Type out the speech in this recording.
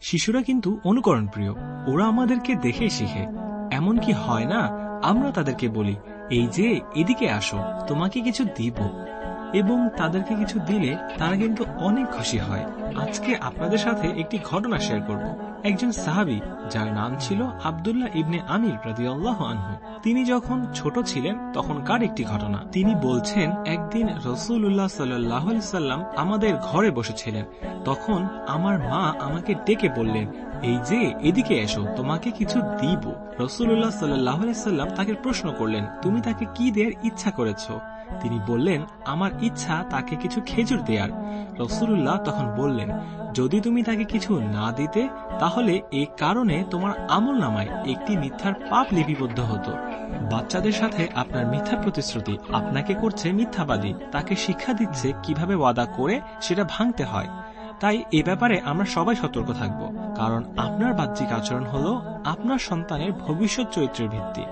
শিশুরা কিন্তু অনুকরণ প্রিয় ওরা আমাদেরকে দেখে শিখে। এমন কি হয় না? আমরা তাদেরকে বলি, এই যে, এদিকে আসো, তোমাকে কিছু দিব। এবং তাদেরকে কিছু দিলে তারা কিন্তু অনেক খুশি হয়। আজকে আপনাদের সাথে একটি ঘটনা শেয়ার করব। একজন সাহাবি, যার নাম ছিল আবদুল্লাহ ইবনে আমির রাদিয়াল্লাহু আনহু, তিনি যখন ছোট ছিলেন তখনকার একটি ঘটনা। তিনি বলছেন, একদিন রসুল্লাহ সাল্লাহ সাল্লাম আমাদের ঘরে বসেছিলেন। তখন আমার মা আমাকে ডেকে বললেন, এই যে, এদিকে এসো, তোমাকে কিছু দিব রসুল্লাহ সাল্লাহ সাল্লাম তাকে প্রশ্ন করলেন, তুমি তাকে কি দেওয়ার ইচ্ছা করেছ? তিনি বললেন, আমার ইচ্ছা তাকে কিছু খেজুর দেয়ার রসুল্লাহ তখন বললেন, যদি তুমি তাকে কিছু না দিতে, তাহলে এ কারণে তোমার আমল নামায় একটি মিথ্যার পাপ লিপিবদ্ধ হতো। বাচ্চাদের সাথে আপনার মিথ্যা প্রতিশ্রুতি, আপনাকে করছে মিথ্যাবাদী, তাকে শিক্ষা দিচ্ছে কীভাবে ওয়াদা করে সেটা ভাঙতে হয়। তাই এ ব্যাপারে আমরা সবাই সতর্ক থাকব, কারণ আপনার বাহ্যিক আচরণ হল আপনার সন্তানের ভবিষ্যৎ চরিত্রের ভিত্তি।